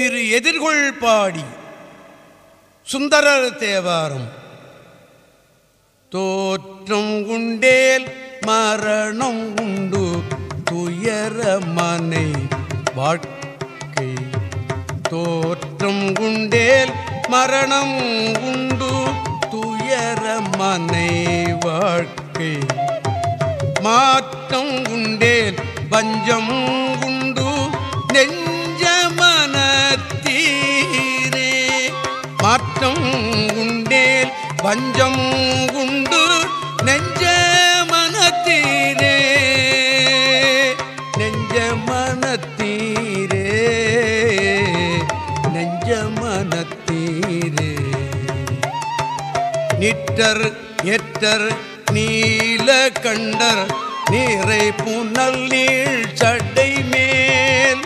திரு எதிர்கொள் பாடி சுந்தரர் தேவாரம். தோற்றம் உண்டேல் மரணம் உண்டு துயர மனை வாழ்க்கை. தோற்றம் உண்டேல் மரணம் உண்டு துயர மனை வாழ்க்கை. மாற்றம் உண்டேல் பஞ்சம் மாற்றம் உண்டேல் பஞ்சம் உண்டு நெஞ்ச மனத்தீரே. நெஞ்ச மனத்தீரே. நெஞ்ச மனத்தீரே. நிட்டர் எட்டர் நீல கண்டர் நீரை புனல் நீள் சட்டை மேல்.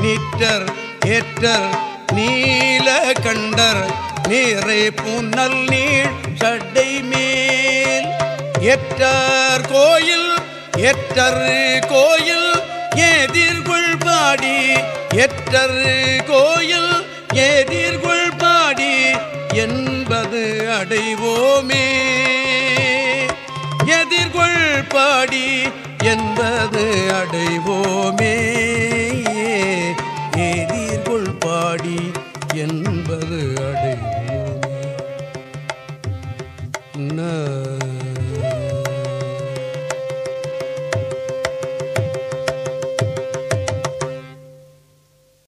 நிட்டர் எட்டர் நீல கண்டர் நீரை புன்னல் நீள் சட்டை மேல். எற்றார் கோயில் எற்றர் கோயில் எதிர்கொள் பாடி. எற்றர் கோயில் எதிர்கொள் பாடி என்பது அடைவோமே. எதிர்கொள் பாடி என்பது அடைவோமே. எதிர்கொள் பாடி என்பது அடைவோம். No.